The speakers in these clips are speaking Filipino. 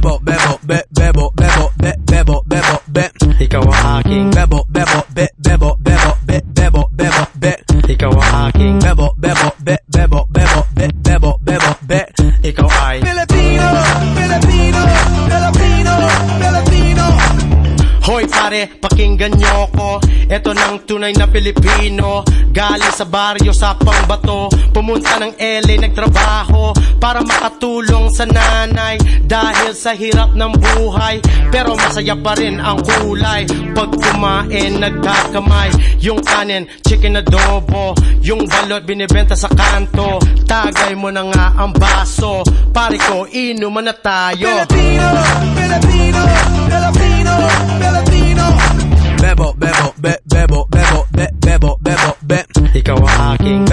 bebo, bebo, be, bebo, bebo, be, bebo, bebo, be. He go a hawking. Bebo, bebo, be, bebo, bebo, be, bebo, bebo, be. He go a hawking. Bebo, bebo, be, bebo, bebo, be, bebo, bebo, be. He go I. Filipino. Pare, pakinggan nyo ko Ito ng tunay na Pilipino Galing sa baryo sa pangbato Pumunta ng LA, nagtrabaho Para makatulong sa nanay Dahil sa hirap ng buhay. Pero masaya pa rin ang kulay. Pag kumain, nagkakamay. Yung kanin, chicken adobo. Yung balot, binibenta sa kanto. Tagay mo na nga ang baso. Pare ko, inuman na tayo. Filipino, go a-hawking.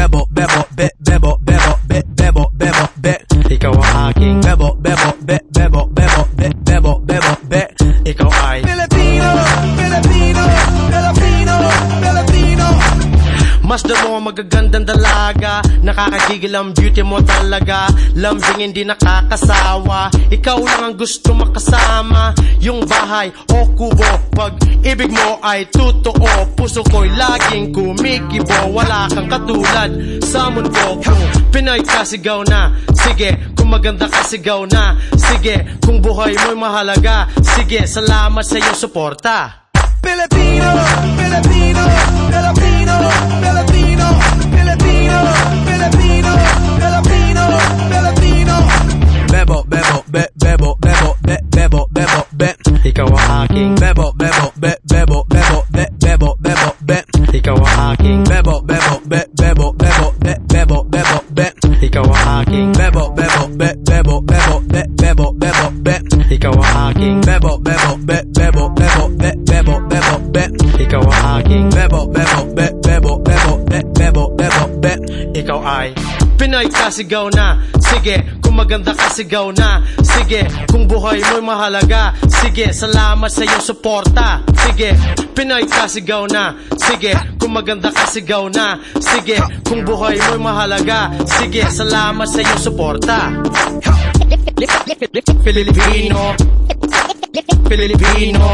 Masdan mo ang magagandang dalaga. Nakakagigil ang beauty mo talaga. Lambing hindi nakakasawa. Ikaw lang ang gusto makasama. Yung bahay o kubo Pag ibig mo ay totoo. Puso ko'y laging kumikibo. Wala kang katulad sa mundo Kung Pinoy ka sigaw na. Sige, kung maganda ka sigaw na. Sige, kung buhay mo'y mahalaga. Sige, salamat sa iyong suporta. Filipino, Filipino, Filipino, Filipino, Ikaw ang aking Bebo, bebo, be, bebo, bebo, be, bebo, bebo, be. Ikaw ang aking Bebo, bebo, be, bebo, bebo, be, bebo, bebo, be. Ikaw ang aking Bebo, bebo, be, bebo, bebo, be, bebo, bebo, be. Ikaw ang aking Bebo, bebo, be, bebo, bebo, be, bebo, bebo, be. Ikaw ay Pinoy ka sigaw na. Sige, kung maganda ka sigaw na. Sige, kung buhay mo'y mahalaga. Sige, salamat sa iyong suporta. Sige, Pinoy ka sigaw na. Sige, kung maganda ka sigaw na. Sige, kung buhay mo'y mahalaga. Sige, salamat sa iyong suporta. Filipino Filipino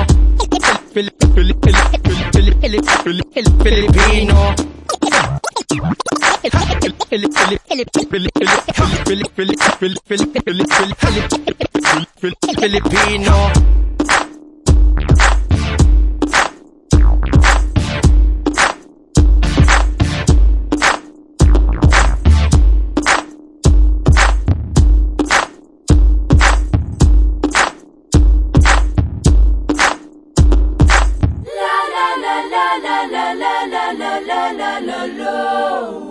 Filipino. la la la la la la la la la la